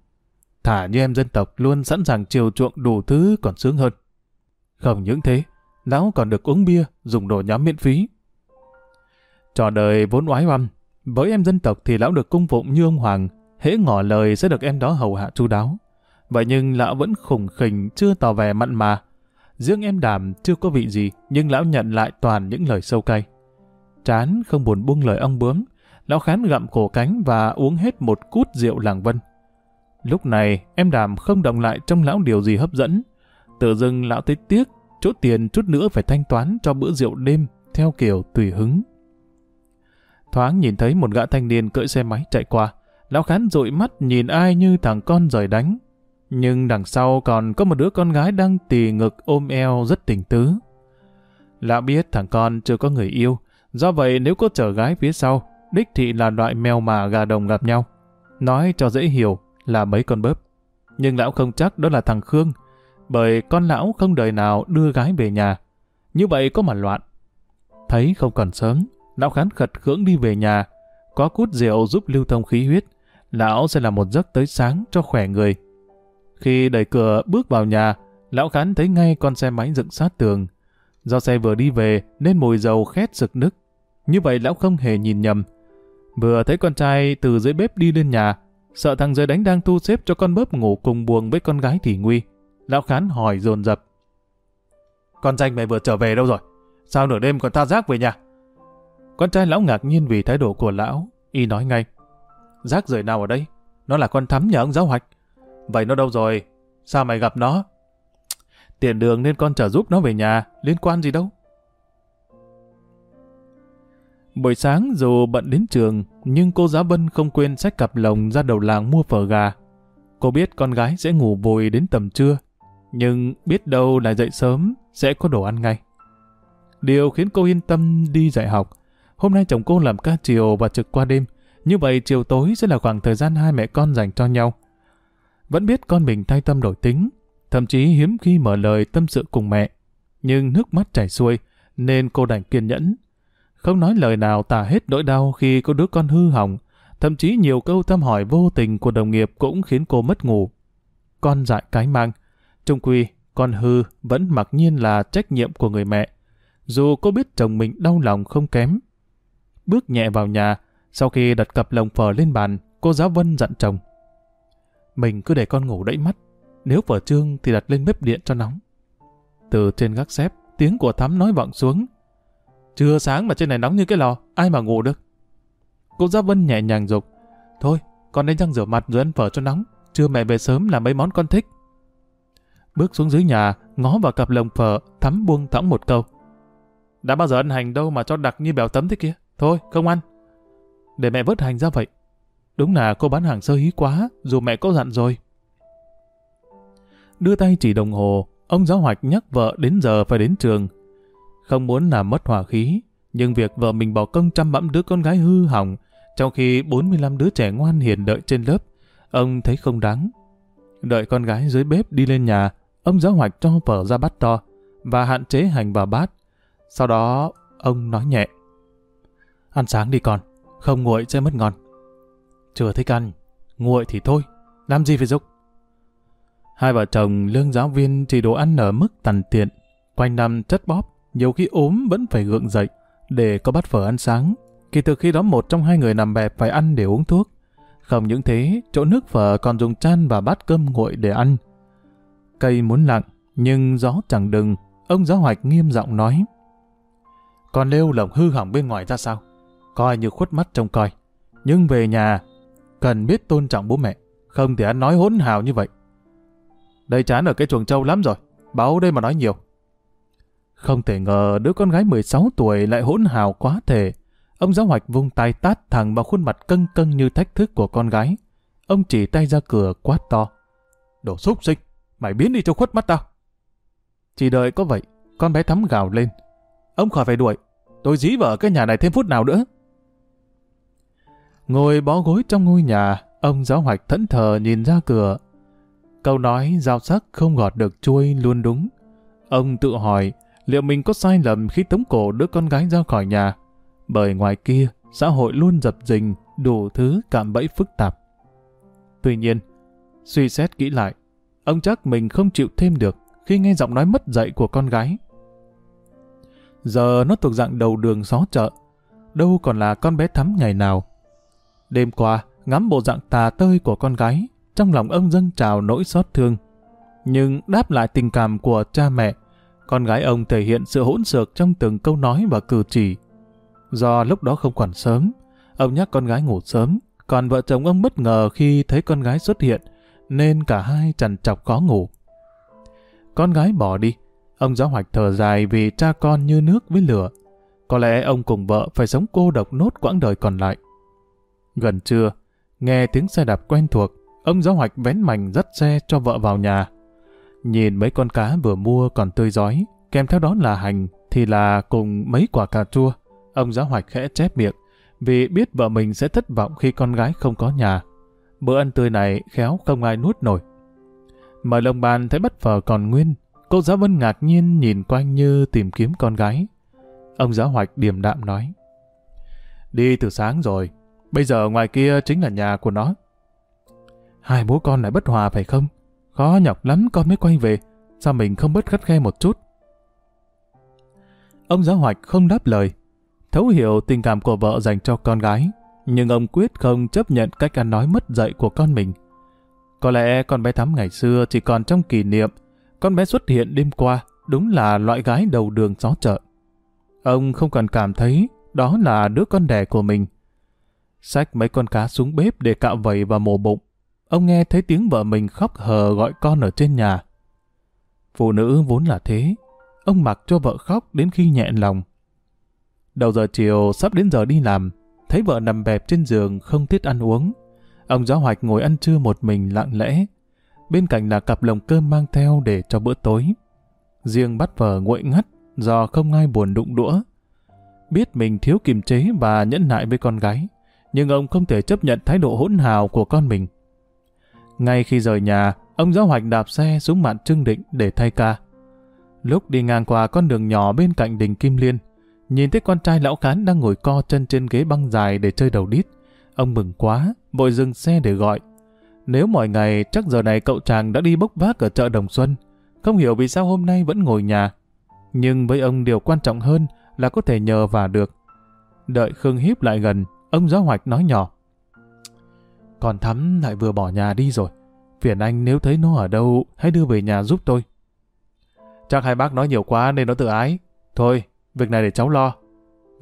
Thả như em dân tộc luôn sẵn sàng chiều chuộng đủ thứ còn sướng hơn. Không những thế, lão còn được uống bia, dùng đồ nhóm miễn phí. Trò đời vốn oái oăm, với em dân tộc thì lão được cung phụng như ông Hoàng, hễ ngỏ lời sẽ được em đó hầu hạ chu đáo. Vậy nhưng lão vẫn khủng khỉnh chưa tỏ vẻ mặn mà. Riêng em đàm chưa có vị gì, nhưng lão nhận lại toàn những lời sâu cay. Chán không buồn buông lời ông bướm, lão khán gặm cổ cánh và uống hết một cút rượu làng vân. Lúc này, em đàm không động lại trong lão điều gì hấp dẫn. Tự dưng lão thấy tiếc, chỗ tiền chút nữa phải thanh toán cho bữa rượu đêm theo kiểu tùy hứng. Thoáng nhìn thấy một gã thanh niên cưỡi xe máy chạy qua, lão khán dội mắt nhìn ai như thằng con rời đánh. Nhưng đằng sau còn có một đứa con gái đang tì ngực ôm eo rất tình tứ. Lão biết thằng con chưa có người yêu, do vậy nếu có chở gái phía sau, đích thị là loại mèo mà gà đồng gặp nhau. Nói cho dễ hiểu là mấy con bớp. Nhưng lão không chắc đó là thằng Khương, bởi con lão không đời nào đưa gái về nhà. Như vậy có mà loạn. Thấy không còn sớm, lão khán khật khưỡng đi về nhà. Có cút rượu giúp lưu thông khí huyết, lão sẽ làm một giấc tới sáng cho khỏe người. Khi đẩy cửa bước vào nhà, lão khán thấy ngay con xe máy dựng sát tường. Do xe vừa đi về nên mùi dầu khét sực nức. Như vậy lão không hề nhìn nhầm. Vừa thấy con trai từ dưới bếp đi lên nhà, sợ thằng dưới đánh đang thu xếp cho con bớp ngủ cùng buồng với con gái thì nguy. Lão khán hỏi dồn dập. Con danh mày vừa trở về đâu rồi? Sao nửa đêm còn tha giác về nhà? Con trai lão ngạc nhiên vì thái độ của lão. Y nói ngay. Rác rời nào ở đây? Nó là con thắm nhà ông giáo hoạch. Vậy nó đâu rồi? Sao mày gặp nó? Tiền đường nên con trở giúp nó về nhà, liên quan gì đâu. Buổi sáng dù bận đến trường, nhưng cô giáo Vân không quên xách cặp lồng ra đầu làng mua phở gà. Cô biết con gái sẽ ngủ vùi đến tầm trưa, nhưng biết đâu lại dậy sớm, sẽ có đồ ăn ngay. Điều khiến cô yên tâm đi dạy học. Hôm nay chồng cô làm ca chiều và trực qua đêm, như vậy chiều tối sẽ là khoảng thời gian hai mẹ con dành cho nhau. Vẫn biết con mình thay tâm đổi tính, thậm chí hiếm khi mở lời tâm sự cùng mẹ. Nhưng nước mắt chảy xuôi, nên cô đành kiên nhẫn. Không nói lời nào tả hết nỗi đau khi có đứa con hư hỏng, thậm chí nhiều câu thăm hỏi vô tình của đồng nghiệp cũng khiến cô mất ngủ. Con dại cái mang, trung quy, con hư vẫn mặc nhiên là trách nhiệm của người mẹ. Dù cô biết chồng mình đau lòng không kém. Bước nhẹ vào nhà, sau khi đặt cặp lồng phở lên bàn, cô giáo Vân dặn chồng. Mình cứ để con ngủ đẫy mắt, nếu phở trương thì đặt lên bếp điện cho nóng. Từ trên gác xếp, tiếng của Thắm nói vọng xuống. Chưa sáng mà trên này nóng như cái lò, ai mà ngủ được. Cô giáo Vân nhẹ nhàng dục. Thôi, con đánh răng rửa mặt rồi ăn phở cho nóng. Trưa mẹ về sớm làm mấy món con thích. Bước xuống dưới nhà, ngó vào cặp lồng phở, Thắm buông thõng một câu. Đã bao giờ ăn hành đâu mà cho đặc như bèo tấm thế kia. Thôi, không ăn. Để mẹ vớt hành ra vậy. Đúng là cô bán hàng sơ hí quá, dù mẹ có dặn rồi. Đưa tay chỉ đồng hồ, ông giáo hoạch nhắc vợ đến giờ phải đến trường. Không muốn làm mất hòa khí, nhưng việc vợ mình bỏ công chăm bẵm đứa con gái hư hỏng, trong khi 45 đứa trẻ ngoan hiền đợi trên lớp, ông thấy không đáng. Đợi con gái dưới bếp đi lên nhà, ông giáo hoạch cho phở ra bát to và hạn chế hành vào bát. Sau đó, ông nói nhẹ. Ăn sáng đi con, không nguội sẽ mất ngon. Chưa thích ăn, nguội thì thôi, làm gì phải dục. Hai vợ chồng lương giáo viên chỉ đồ ăn ở mức tằn tiện, quanh năm chất bóp, nhiều khi ốm vẫn phải gượng dậy để có bát phở ăn sáng. Kỳ thực khi đó một trong hai người nằm bẹp phải ăn để uống thuốc. Không những thế, chỗ nước phở còn dùng chan và bát cơm nguội để ăn. Cây muốn lặng, nhưng gió chẳng đừng, ông giáo hoạch nghiêm giọng nói. Còn lêu lồng hư hỏng bên ngoài ra sao? Coi như khuất mắt trông coi. Nhưng về nhà, cần biết tôn trọng bố mẹ, không thể ăn nói hỗn hào như vậy. Đây chán ở cái chuồng trâu lắm rồi, báo đây mà nói nhiều. Không thể ngờ đứa con gái 16 tuổi lại hỗn hào quá thể. Ông giáo hoạch vung tay tát thẳng vào khuôn mặt cân cân như thách thức của con gái. Ông chỉ tay ra cửa quát to. Đồ xúc sinh, mày biến đi cho khuất mắt tao. Chỉ đợi có vậy, con bé thắm gào lên. Ông khỏi phải đuổi, tôi dí vào cái nhà này thêm phút nào nữa. Ngồi bó gối trong ngôi nhà, ông giáo hoạch thẫn thờ nhìn ra cửa. Câu nói giao sắc không gọt được chuôi luôn đúng. Ông tự hỏi liệu mình có sai lầm khi tống cổ đứa con gái ra khỏi nhà. Bởi ngoài kia, xã hội luôn dập dình đủ thứ cạm bẫy phức tạp. Tuy nhiên, suy xét kỹ lại, ông chắc mình không chịu thêm được khi nghe giọng nói mất dạy của con gái. Giờ nó thuộc dạng đầu đường xó chợ, đâu còn là con bé thắm ngày nào. Đêm qua, ngắm bộ dạng tà tơi của con gái, trong lòng ông dâng trào nỗi xót thương. Nhưng đáp lại tình cảm của cha mẹ, con gái ông thể hiện sự hỗn xược trong từng câu nói và cử chỉ. Do lúc đó không còn sớm, ông nhắc con gái ngủ sớm, còn vợ chồng ông bất ngờ khi thấy con gái xuất hiện, nên cả hai trằn trọc khó ngủ. Con gái bỏ đi, ông giáo hoạch thở dài vì cha con như nước với lửa. Có lẽ ông cùng vợ phải sống cô độc nốt quãng đời còn lại. Gần trưa, nghe tiếng xe đạp quen thuộc, ông giáo hoạch vén mảnh dắt xe cho vợ vào nhà. Nhìn mấy con cá vừa mua còn tươi giói, kèm theo đó là hành, thì là cùng mấy quả cà chua. Ông giáo hoạch khẽ chép miệng, vì biết vợ mình sẽ thất vọng khi con gái không có nhà. Bữa ăn tươi này khéo không ai nuốt nổi. Mở lồng bàn thấy bất phờ còn nguyên, cô giáo vân ngạc nhiên nhìn quanh như tìm kiếm con gái. Ông giáo hoạch điềm đạm nói. Đi từ sáng rồi, bây giờ ngoài kia chính là nhà của nó. Hai bố con lại bất hòa phải không? Khó nhọc lắm con mới quay về, sao mình không bớt khắt khe một chút? Ông giáo hoạch không đáp lời, thấu hiểu tình cảm của vợ dành cho con gái, nhưng ông quyết không chấp nhận cách ăn nói mất dạy của con mình. Có lẽ con bé Thắm ngày xưa chỉ còn trong kỷ niệm, con bé xuất hiện đêm qua đúng là loại gái đầu đường xó chợ. Ông không cần cảm thấy đó là đứa con đẻ của mình. Xách mấy con cá xuống bếp để cạo vầy và mổ bụng. Ông nghe thấy tiếng vợ mình khóc hờ gọi con ở trên nhà. Phụ nữ vốn là thế, ông mặc cho vợ khóc đến khi nhẹn lòng. Đầu giờ chiều sắp đến giờ đi làm, thấy vợ nằm bẹp trên giường không tiết ăn uống. Ông giáo hoạch ngồi ăn trưa một mình lặng lẽ. Bên cạnh là cặp lồng cơm mang theo để cho bữa tối. Riêng bắt vợ nguội ngắt do không ai buồn đụng đũa. Biết mình thiếu kiềm chế và nhẫn nại với con gái, nhưng ông không thể chấp nhận thái độ hỗn hào của con mình. Ngay khi rời nhà, ông giáo hoạch đạp xe xuống mạn Trưng Định để thay ca. Lúc đi ngang qua con đường nhỏ bên cạnh đình Kim Liên, nhìn thấy con trai lão khán đang ngồi co chân trên ghế băng dài để chơi đầu đít. Ông mừng quá, vội dừng xe để gọi. Nếu mọi ngày chắc giờ này cậu chàng đã đi bốc vác ở chợ Đồng Xuân, không hiểu vì sao hôm nay vẫn ngồi nhà. Nhưng với ông điều quan trọng hơn là có thể nhờ và được. Đợi Khương Hiếp lại gần, ông giáo hoạch nói nhỏ. Còn Thắm lại vừa bỏ nhà đi rồi. Phiền anh nếu thấy nó ở đâu, hãy đưa về nhà giúp tôi. Chắc hai bác nói nhiều quá nên nó tự ái. Thôi, việc này để cháu lo.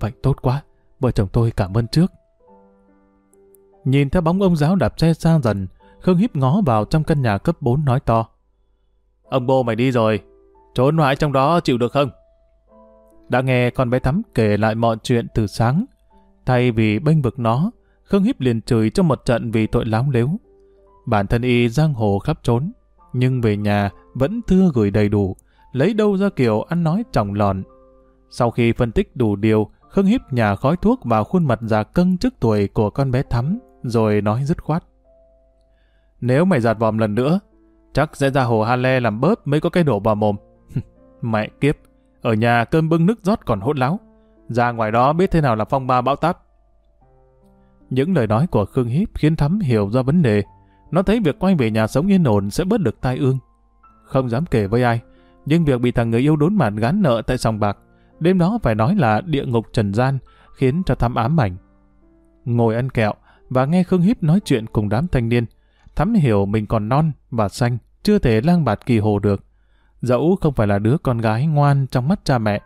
Vậy tốt quá, vợ chồng tôi cảm ơn trước. Nhìn theo bóng ông giáo đạp xe xa dần, Khương híp ngó vào trong căn nhà cấp 4 nói to. Ông bố mày đi rồi, trốn mãi trong đó chịu được không? Đã nghe con bé Thắm kể lại mọi chuyện từ sáng. Thay vì bênh vực nó, Khương Hiếp liền chửi cho một trận vì tội láo lếu. Bản thân y giang hồ khắp trốn, nhưng về nhà vẫn thưa gửi đầy đủ, lấy đâu ra kiểu ăn nói trọng lòn. Sau khi phân tích đủ điều, Khương Hiếp nhà khói thuốc vào khuôn mặt già cân trước tuổi của con bé Thắm, rồi nói dứt khoát. Nếu mày giạt vòm lần nữa, chắc sẽ ra hồ Ha Le làm bớt mới có cái đổ vào mồm. [laughs] Mẹ kiếp, ở nhà cơm bưng nước rót còn hỗn láo. Ra ngoài đó biết thế nào là phong ba bão táp. Những lời nói của Khương Hiếp khiến Thắm hiểu ra vấn đề. Nó thấy việc quay về nhà sống yên ổn sẽ bớt được tai ương. Không dám kể với ai, nhưng việc bị thằng người yêu đốn màn gán nợ tại sòng bạc, đêm đó phải nói là địa ngục trần gian, khiến cho Thắm ám ảnh. Ngồi ăn kẹo và nghe Khương Hiếp nói chuyện cùng đám thanh niên, Thắm hiểu mình còn non và xanh, chưa thể lang bạt kỳ hồ được. Dẫu không phải là đứa con gái ngoan trong mắt cha mẹ,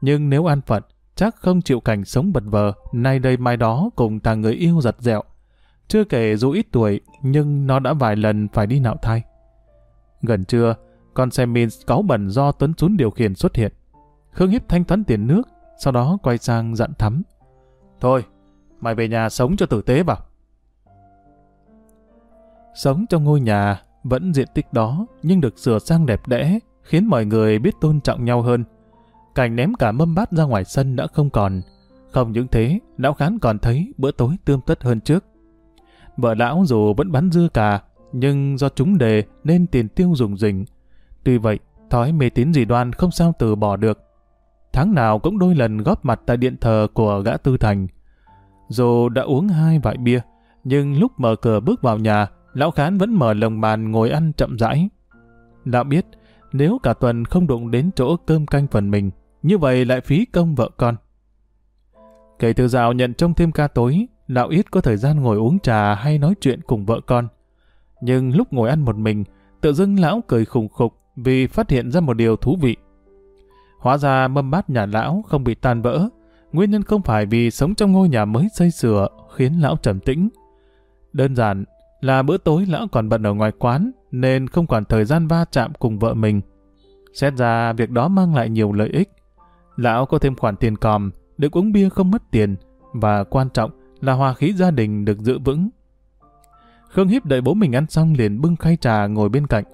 nhưng nếu an phận, chắc không chịu cảnh sống bật vờ, nay đây mai đó cùng thằng người yêu giật dẹo. Chưa kể dù ít tuổi, nhưng nó đã vài lần phải đi nạo thai. Gần trưa, con xe min cáu bẩn do Tuấn Sún điều khiển xuất hiện. Khương Hiếp thanh toán tiền nước, sau đó quay sang dặn thắm. Thôi, mày về nhà sống cho tử tế vào. Sống trong ngôi nhà vẫn diện tích đó, nhưng được sửa sang đẹp đẽ, khiến mọi người biết tôn trọng nhau hơn. Cảnh ném cả mâm bát ra ngoài sân đã không còn. Không những thế, lão khán còn thấy bữa tối tươm tất hơn trước. Vợ lão dù vẫn bắn dưa cà, nhưng do trúng đề nên tiền tiêu dùng rình. Tuy vậy, thói mê tín dị đoan không sao từ bỏ được. Tháng nào cũng đôi lần góp mặt tại điện thờ của gã tư thành. Dù đã uống hai vại bia, nhưng lúc mở cửa bước vào nhà, lão khán vẫn mở lồng bàn ngồi ăn chậm rãi. Lão biết, nếu cả tuần không đụng đến chỗ cơm canh phần mình, như vậy lại phí công vợ con. Kể từ dạo nhận trông thêm ca tối, lão ít có thời gian ngồi uống trà hay nói chuyện cùng vợ con. Nhưng lúc ngồi ăn một mình, tự dưng lão cười khùng khục vì phát hiện ra một điều thú vị. Hóa ra mâm bát nhà lão không bị tan vỡ, nguyên nhân không phải vì sống trong ngôi nhà mới xây sửa khiến lão trầm tĩnh. Đơn giản là bữa tối lão còn bận ở ngoài quán nên không còn thời gian va chạm cùng vợ mình. Xét ra việc đó mang lại nhiều lợi ích. Lão có thêm khoản tiền còm, được uống bia không mất tiền và quan trọng là hòa khí gia đình được giữ vững. Khương Hiếp đợi bố mình ăn xong liền bưng khay trà ngồi bên cạnh.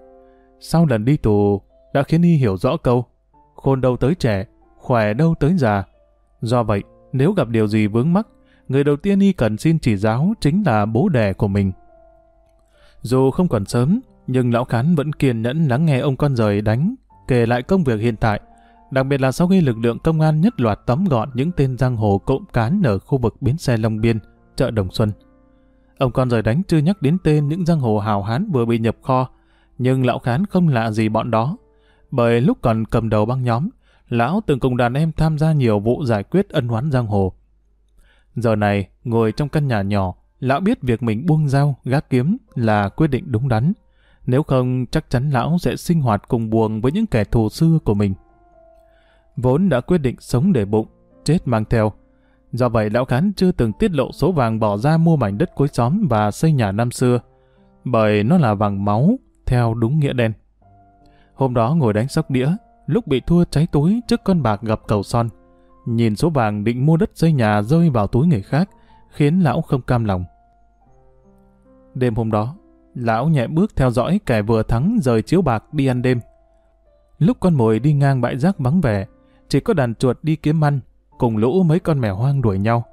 Sau lần đi tù, đã khiến y hiểu rõ câu, khôn đâu tới trẻ, khỏe đâu tới già. Do vậy, nếu gặp điều gì vướng mắc, người đầu tiên y cần xin chỉ giáo chính là bố đẻ của mình. Dù không còn sớm, nhưng lão khán vẫn kiên nhẫn lắng nghe ông con rời đánh, kể lại công việc hiện tại, đặc biệt là sau khi lực lượng công an nhất loạt tóm gọn những tên giang hồ cộng cán ở khu vực bến xe Long Biên, chợ Đồng Xuân. Ông con rời đánh chưa nhắc đến tên những giang hồ hào hán vừa bị nhập kho, nhưng lão khán không lạ gì bọn đó. Bởi lúc còn cầm đầu băng nhóm, lão từng cùng đàn em tham gia nhiều vụ giải quyết ân oán giang hồ. Giờ này, ngồi trong căn nhà nhỏ, lão biết việc mình buông dao, gác kiếm là quyết định đúng đắn. Nếu không, chắc chắn lão sẽ sinh hoạt cùng buồn với những kẻ thù xưa của mình. Vốn đã quyết định sống để bụng, chết mang theo. Do vậy lão khán chưa từng tiết lộ số vàng bỏ ra mua mảnh đất cuối xóm và xây nhà năm xưa. Bởi nó là vàng máu, theo đúng nghĩa đen. Hôm đó ngồi đánh sóc đĩa, lúc bị thua cháy túi trước con bạc gặp cầu son. Nhìn số vàng định mua đất xây nhà rơi vào túi người khác, khiến lão không cam lòng. Đêm hôm đó, lão nhẹ bước theo dõi kẻ vừa thắng rời chiếu bạc đi ăn đêm. Lúc con mồi đi ngang bãi rác vắng vẻ, chỉ có đàn chuột đi kiếm ăn, cùng lũ mấy con mèo hoang đuổi nhau.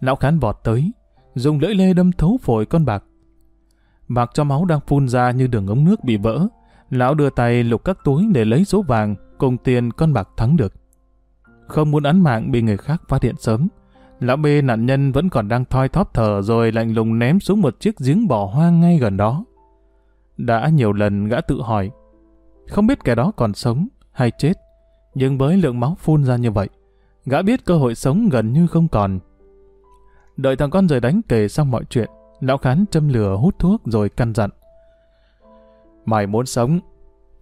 Lão khán vọt tới, dùng lưỡi lê đâm thấu phổi con bạc. Bạc cho máu đang phun ra như đường ống nước bị vỡ. Lão đưa tay lục các túi để lấy số vàng cùng tiền con bạc thắng được. Không muốn án mạng bị người khác phát hiện sớm, lão bê nạn nhân vẫn còn đang thoi thóp thở rồi lạnh lùng ném xuống một chiếc giếng bỏ hoang ngay gần đó. Đã nhiều lần gã tự hỏi, không biết kẻ đó còn sống hay chết, nhưng với lượng máu phun ra như vậy, gã biết cơ hội sống gần như không còn. Đợi thằng con rời đánh kể xong mọi chuyện, lão khán châm lửa hút thuốc rồi căn dặn. Mày muốn sống,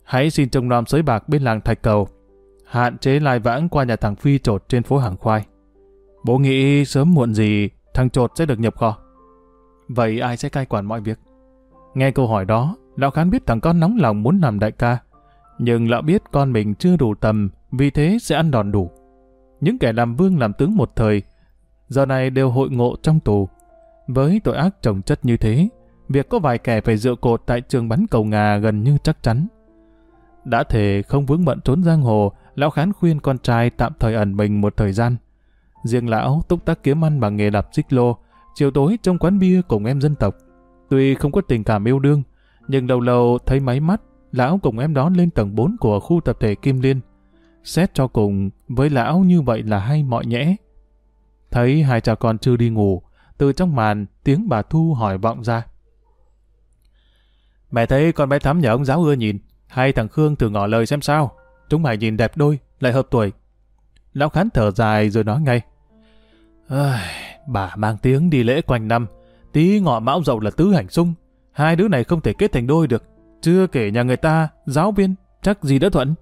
hãy xin trông nom sới bạc bên làng Thạch Cầu, hạn chế lai vãng qua nhà thằng Phi trột trên phố Hàng Khoai. Bố nghĩ sớm muộn gì thằng trột sẽ được nhập kho. Vậy ai sẽ cai quản mọi việc? Nghe câu hỏi đó, lão khán biết thằng con nóng lòng muốn làm đại ca, nhưng lão biết con mình chưa đủ tầm, vì thế sẽ ăn đòn đủ. Những kẻ làm vương làm tướng một thời, giờ này đều hội ngộ trong tù. Với tội ác trồng chất như thế, việc có vài kẻ phải dựa cột tại trường bắn cầu ngà gần như chắc chắn. Đã thể không vướng bận trốn giang hồ, lão khán khuyên con trai tạm thời ẩn mình một thời gian. Riêng lão túc tác kiếm ăn bằng nghề đạp xích lô, chiều tối trong quán bia cùng em dân tộc. Tuy không có tình cảm yêu đương, nhưng lâu lâu thấy máy mắt, lão cùng em đó lên tầng 4 của khu tập thể Kim Liên. Xét cho cùng, với lão như vậy là hay mọi nhẽ. Thấy hai cha con chưa đi ngủ, từ trong màn tiếng bà Thu hỏi vọng ra. Mẹ thấy con bé Thắm nhờ ông giáo ưa nhìn, hai thằng Khương thử ngỏ lời xem sao. Chúng mày nhìn đẹp đôi, lại hợp tuổi. Lão Khán thở dài rồi nói ngay. bà mang tiếng đi lễ quanh năm, tí ngọ mão dậu là tứ hành sung. Hai đứa này không thể kết thành đôi được. Chưa kể nhà người ta, giáo viên, chắc gì đã thuận.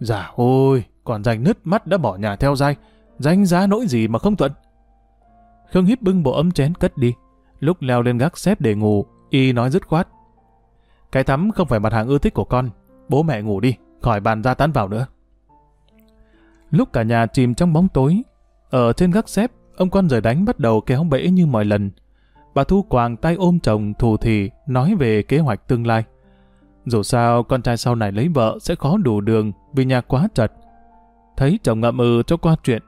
Dạ ôi, còn rành nứt mắt đã bỏ nhà theo dai, danh giá nỗi gì mà không thuận. Khương hít bưng bộ ấm chén cất đi. Lúc leo lên gác xếp để ngủ, y nói dứt khoát. Cái thắm không phải mặt hàng ưa thích của con. Bố mẹ ngủ đi, khỏi bàn ra tán vào nữa. Lúc cả nhà chìm trong bóng tối, ở trên gác xếp, ông con rời đánh bắt đầu kéo bẫy như mọi lần. Bà Thu quàng tay ôm chồng thù thì nói về kế hoạch tương lai. Dù sao, con trai sau này lấy vợ sẽ khó đủ đường vì nhà quá chật. Thấy chồng ngậm ừ cho qua chuyện,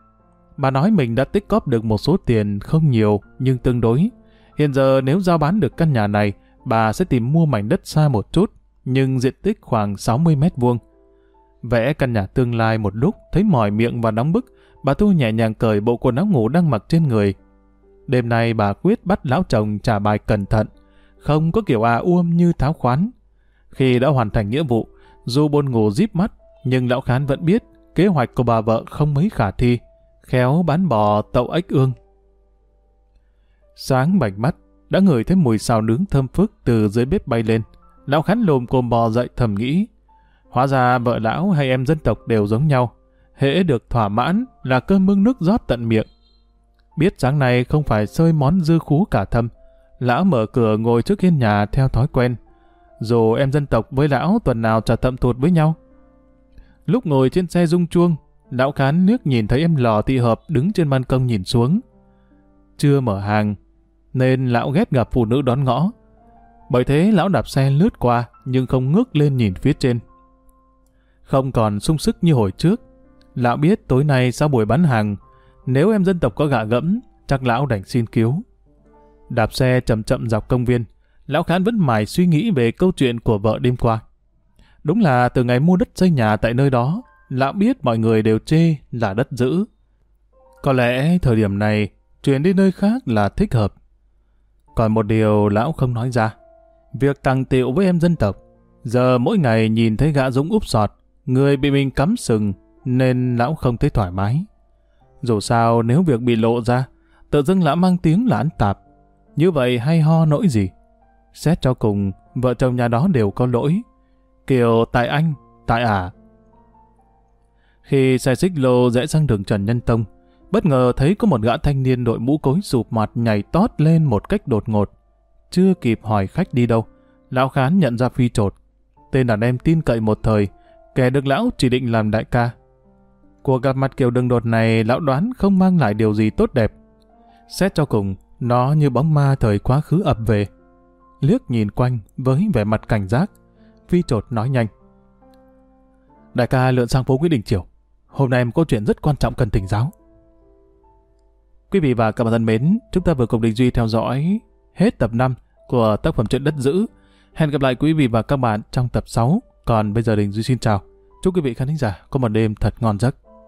bà nói mình đã tích cóp được một số tiền không nhiều nhưng tương đối. Hiện giờ nếu giao bán được căn nhà này, bà sẽ tìm mua mảnh đất xa một chút, nhưng diện tích khoảng 60 mét vuông. Vẽ căn nhà tương lai một lúc, thấy mỏi miệng và nóng bức, bà Thu nhẹ nhàng cởi bộ quần áo ngủ đang mặc trên người. Đêm nay bà quyết bắt lão chồng trả bài cẩn thận, không có kiểu à uôm như tháo khoán. Khi đã hoàn thành nghĩa vụ, dù buồn ngủ díp mắt, nhưng lão khán vẫn biết kế hoạch của bà vợ không mấy khả thi, khéo bán bò tậu ếch ương. Sáng bạch mắt, đã ngửi thấy mùi xào nướng thơm phức từ dưới bếp bay lên. Lão khán lồm cồm bò dậy thầm nghĩ. Hóa ra vợ lão hay em dân tộc đều giống nhau. Hễ được thỏa mãn là cơm mưng nước rót tận miệng. Biết sáng nay không phải sơi món dư khú cả thâm. Lão mở cửa ngồi trước hiên nhà theo thói quen. Dù em dân tộc với lão tuần nào trả thậm tuột với nhau. Lúc ngồi trên xe rung chuông, lão khán nước nhìn thấy em lò thị hợp đứng trên ban công nhìn xuống. Chưa mở hàng, nên lão ghét gặp phụ nữ đón ngõ. Bởi thế lão đạp xe lướt qua nhưng không ngước lên nhìn phía trên. Không còn sung sức như hồi trước. Lão biết tối nay sau buổi bán hàng, nếu em dân tộc có gạ gẫm, chắc lão đành xin cứu. Đạp xe chậm chậm dọc công viên, lão khán vẫn mải suy nghĩ về câu chuyện của vợ đêm qua. Đúng là từ ngày mua đất xây nhà tại nơi đó, lão biết mọi người đều chê là đất giữ. Có lẽ thời điểm này, chuyển đi nơi khác là thích hợp. Còn một điều lão không nói ra. Việc tăng tiệu với em dân tộc, giờ mỗi ngày nhìn thấy gã Dũng úp sọt, người bị mình cắm sừng, nên lão không thấy thoải mái. Dù sao nếu việc bị lộ ra, tự dưng lão mang tiếng là ăn tạp. Như vậy hay ho nỗi gì? Xét cho cùng, vợ chồng nhà đó đều có lỗi. Kiểu tại anh, tại à. Khi xe xích lô rẽ sang đường Trần Nhân Tông, bất ngờ thấy có một gã thanh niên đội mũ cối sụp mặt nhảy tót lên một cách đột ngột. Chưa kịp hỏi khách đi đâu, lão khán nhận ra phi trột. Tên đàn em tin cậy một thời, kẻ được lão chỉ định làm đại ca. Cuộc gặp mặt kiểu đường đột này lão đoán không mang lại điều gì tốt đẹp. Xét cho cùng, nó như bóng ma thời quá khứ ập về. Liếc nhìn quanh với vẻ mặt cảnh giác, phi trột nói nhanh. Đại ca lượn sang phố Nguyễn Đình Triều. Hôm nay em có chuyện rất quan trọng cần tỉnh giáo. Quý vị và các bạn thân mến, chúng ta vừa cùng Đình Duy theo dõi hết tập 5 của tác phẩm Chuyện Đất Giữ. Hẹn gặp lại quý vị và các bạn trong tập 6. Còn bây giờ Đình Duy xin chào. Chúc quý vị khán thính giả có một đêm thật ngon giấc.